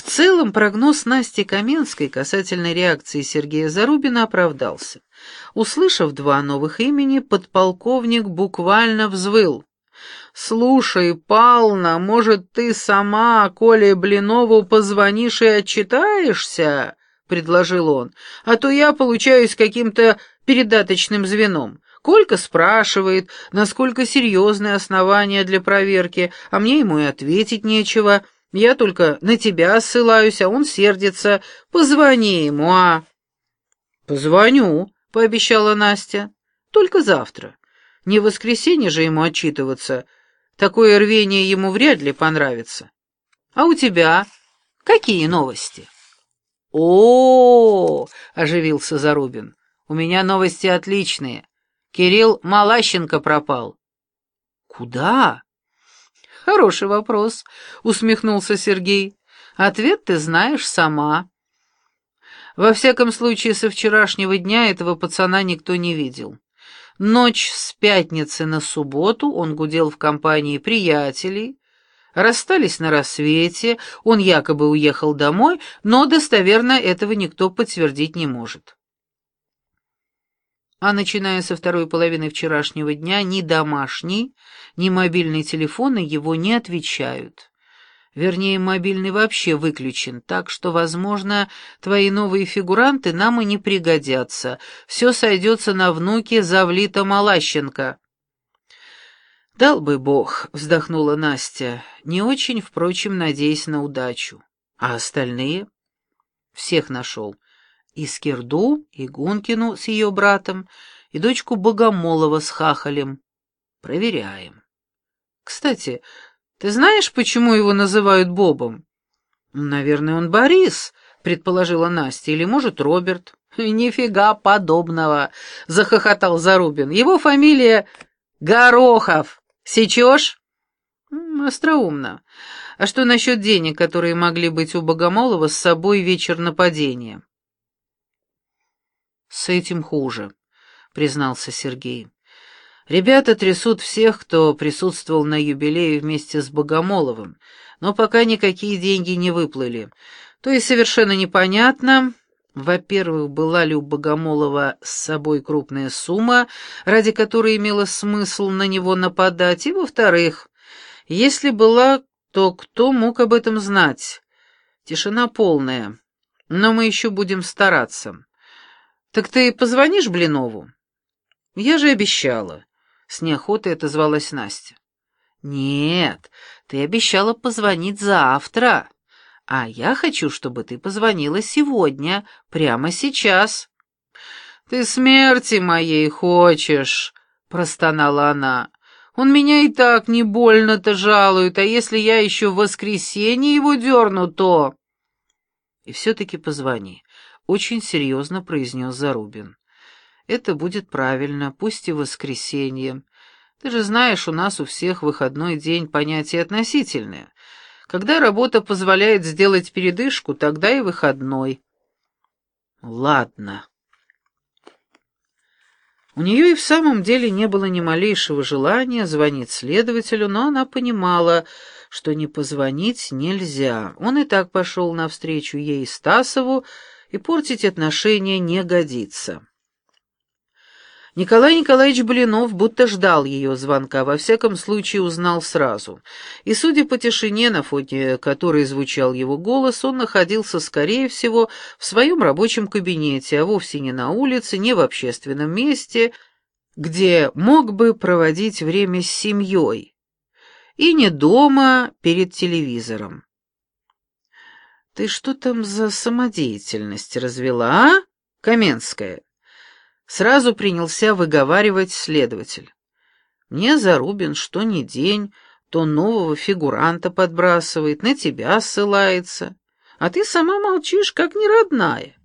В целом прогноз Насти Каменской касательно реакции Сергея Зарубина оправдался. Услышав два новых имени, подполковник буквально взвыл. «Слушай, Пална, может, ты сама Коле Блинову позвонишь и отчитаешься?» — предложил он. «А то я получаюсь каким-то передаточным звеном. Колька спрашивает, насколько серьезные основания для проверки, а мне ему и ответить нечего. Я только на тебя ссылаюсь, а он сердится. Позвони ему, а...» «Позвоню», — пообещала Настя. «Только завтра. Не в воскресенье же ему отчитываться. Такое рвение ему вряд ли понравится. А у тебя какие новости?» «О, -о, -о, -о оживился Зарубин. «У меня новости отличные. Кирилл Малащенко пропал». «Куда?» «Хороший вопрос», — усмехнулся Сергей. «Ответ ты знаешь сама». Во всяком случае, со вчерашнего дня этого пацана никто не видел. Ночь с пятницы на субботу он гудел в компании приятелей, расстались на рассвете, он якобы уехал домой, но достоверно этого никто подтвердить не может. А начиная со второй половины вчерашнего дня ни домашний, ни мобильный телефоны его не отвечают. Вернее, мобильный вообще выключен, так что, возможно, твои новые фигуранты нам и не пригодятся. Все сойдется на внуке Завлита Малащенко. «Дал бы Бог», — вздохнула Настя, не очень, впрочем, надеясь на удачу. «А остальные?» «Всех нашел и Скирду, и Гункину с ее братом, и дочку Богомолова с Хахалем. Проверяем. Кстати, ты знаешь, почему его называют Бобом? Наверное, он Борис, предположила Настя, или, может, Роберт. Нифига подобного, захохотал Зарубин. Его фамилия Горохов. Сечешь? Остроумно. А что насчет денег, которые могли быть у Богомолова с собой вечер нападения? «С этим хуже», — признался Сергей. «Ребята трясут всех, кто присутствовал на юбилее вместе с Богомоловым, но пока никакие деньги не выплыли. То есть совершенно непонятно, во-первых, была ли у Богомолова с собой крупная сумма, ради которой имело смысл на него нападать, и, во-вторых, если была, то кто мог об этом знать? Тишина полная, но мы еще будем стараться». «Так ты позвонишь Блинову?» «Я же обещала», — с неохотой отозвалась Настя. «Нет, ты обещала позвонить завтра, а я хочу, чтобы ты позвонила сегодня, прямо сейчас». «Ты смерти моей хочешь», — простонала она. «Он меня и так не больно-то жалует, а если я еще в воскресенье его дерну, то...» «И все-таки позвони очень серьезно произнес Зарубин. «Это будет правильно, пусть и воскресенье. Ты же знаешь, у нас у всех выходной день понятие относительное. Когда работа позволяет сделать передышку, тогда и выходной». «Ладно». У нее и в самом деле не было ни малейшего желания звонить следователю, но она понимала, что не позвонить нельзя. Он и так пошел навстречу ей Стасову, и портить отношения не годится. Николай Николаевич Блинов будто ждал ее звонка, во всяком случае узнал сразу. И, судя по тишине, на фоне которой звучал его голос, он находился, скорее всего, в своем рабочем кабинете, а вовсе не на улице, не в общественном месте, где мог бы проводить время с семьей, и не дома перед телевизором. «Ты что там за самодеятельность развела, а, Каменская?» Сразу принялся выговаривать следователь. «Мне Зарубин что ни день, то нового фигуранта подбрасывает, на тебя ссылается, а ты сама молчишь, как неродная.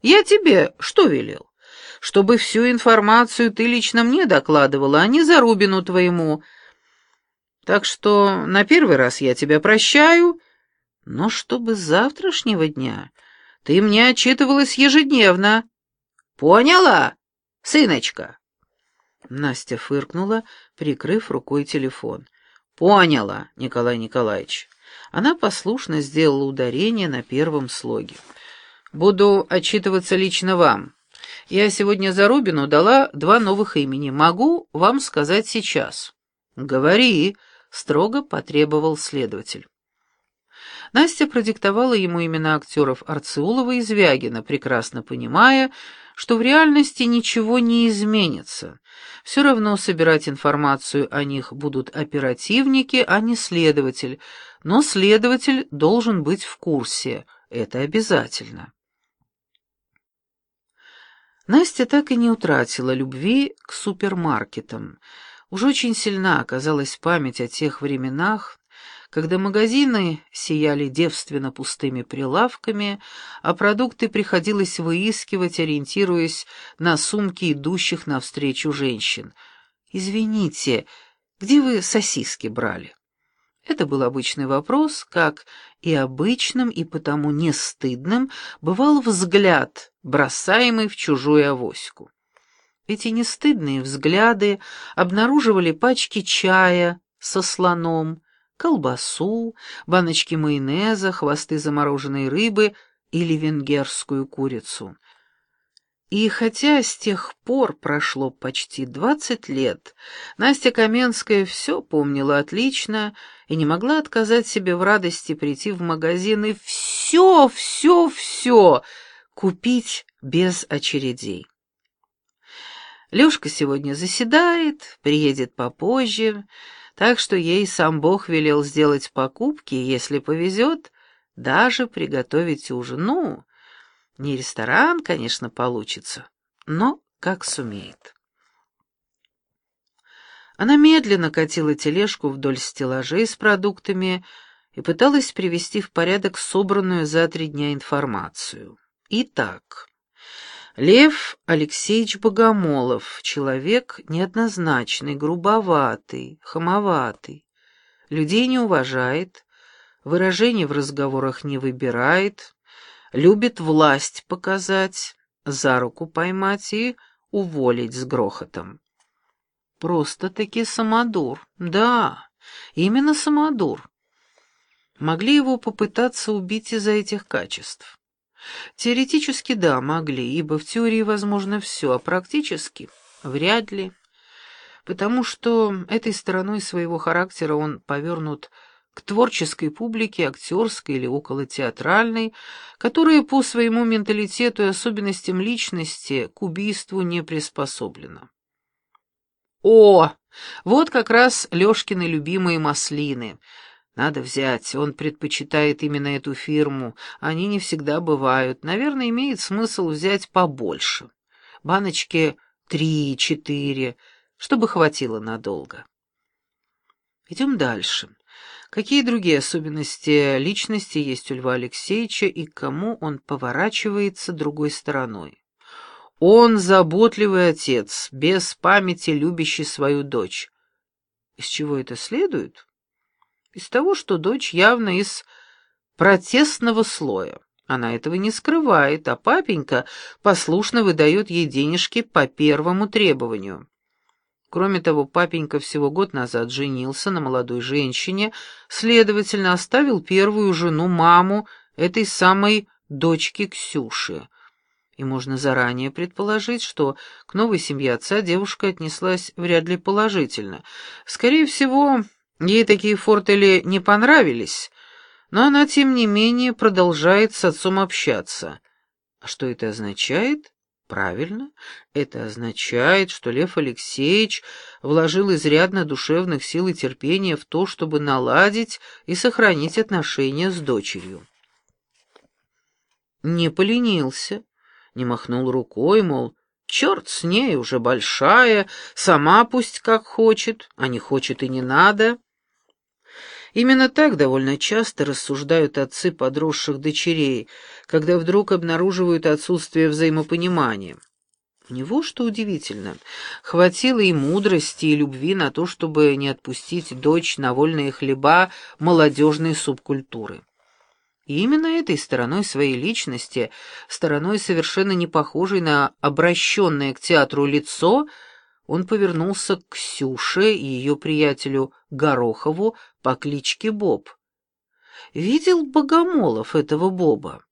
Я тебе что велел? Чтобы всю информацию ты лично мне докладывала, а не Зарубину твоему. Так что на первый раз я тебя прощаю, но чтобы с завтрашнего дня ты мне отчитывалась ежедневно. Поняла, сыночка?» Настя фыркнула, прикрыв рукой телефон. «Поняла, Николай Николаевич. Она послушно сделала ударение на первом слоге. «Буду отчитываться лично вам. Я сегодня за Рубину дала два новых имени. Могу вам сказать сейчас». «Говори», — строго потребовал следователь. Настя продиктовала ему имена актеров Арцеулова и Звягина, прекрасно понимая, что в реальности ничего не изменится. Все равно собирать информацию о них будут оперативники, а не следователь, но следователь должен быть в курсе, это обязательно. Настя так и не утратила любви к супермаркетам. Уж очень сильна оказалась память о тех временах, когда магазины сияли девственно пустыми прилавками, а продукты приходилось выискивать, ориентируясь на сумки идущих навстречу женщин. «Извините, где вы сосиски брали?» Это был обычный вопрос, как и обычным, и потому не стыдным бывал взгляд, бросаемый в чужую авоську. Эти нестыдные взгляды обнаруживали пачки чая со слоном, колбасу, баночки майонеза, хвосты замороженной рыбы или венгерскую курицу. И хотя с тех пор прошло почти двадцать лет, Настя Каменская все помнила отлично и не могла отказать себе в радости прийти в магазин и все, все, все купить без очередей. Лёшка сегодня заседает, приедет попозже, так что ей сам Бог велел сделать покупки, если повезет, даже приготовить ужин. Ну, не ресторан, конечно, получится, но как сумеет. Она медленно катила тележку вдоль стеллажей с продуктами и пыталась привести в порядок собранную за три дня информацию. Итак, Лев Алексеевич Богомолов, человек неоднозначный, грубоватый, хамоватый, людей не уважает, выражений в разговорах не выбирает, любит власть показать, за руку поймать и уволить с грохотом. Просто-таки самодур, да, именно самодур. Могли его попытаться убить из-за этих качеств. Теоретически да, могли, ибо в теории возможно все, а практически вряд ли. Потому что этой стороной своего характера он повернут к творческой публике, актерской или околотеатральной, которая по своему менталитету и особенностям личности к убийству не приспособлена. О, вот как раз Лёшкины любимые маслины — надо взять, он предпочитает именно эту фирму, они не всегда бывают. Наверное, имеет смысл взять побольше. Баночки три-четыре, чтобы хватило надолго. Идем дальше. Какие другие особенности личности есть у Льва Алексеевича и к кому он поворачивается другой стороной? Он заботливый отец, без памяти любящий свою дочь. Из чего это следует? Из того, что дочь явно из протестного слоя. Она этого не скрывает, а папенька послушно выдает ей денежки по первому требованию. Кроме того, папенька всего год назад женился на молодой женщине, следовательно, оставил первую жену, маму, этой самой дочки Ксюши. И можно заранее предположить, что к новой семье отца девушка отнеслась вряд ли положительно. Скорее всего, Ей такие фортели не понравились, но она, тем не менее, продолжает с отцом общаться. А что это означает? Правильно, это означает, что Лев Алексеевич вложил изрядно душевных сил и терпения в то, чтобы наладить и сохранить отношения с дочерью. Не поленился, не махнул рукой, мол, черт с ней, уже большая, сама пусть как хочет, а не хочет и не надо. Именно так довольно часто рассуждают отцы подросших дочерей, когда вдруг обнаруживают отсутствие взаимопонимания. У него, что удивительно, хватило и мудрости, и любви на то, чтобы не отпустить дочь на вольные хлеба молодежной субкультуры. Именно этой стороной своей личности, стороной совершенно не похожей на обращенное к театру лицо, он повернулся к Ксюше и ее приятелю Горохову по кличке Боб. видел Богомолов этого Боба?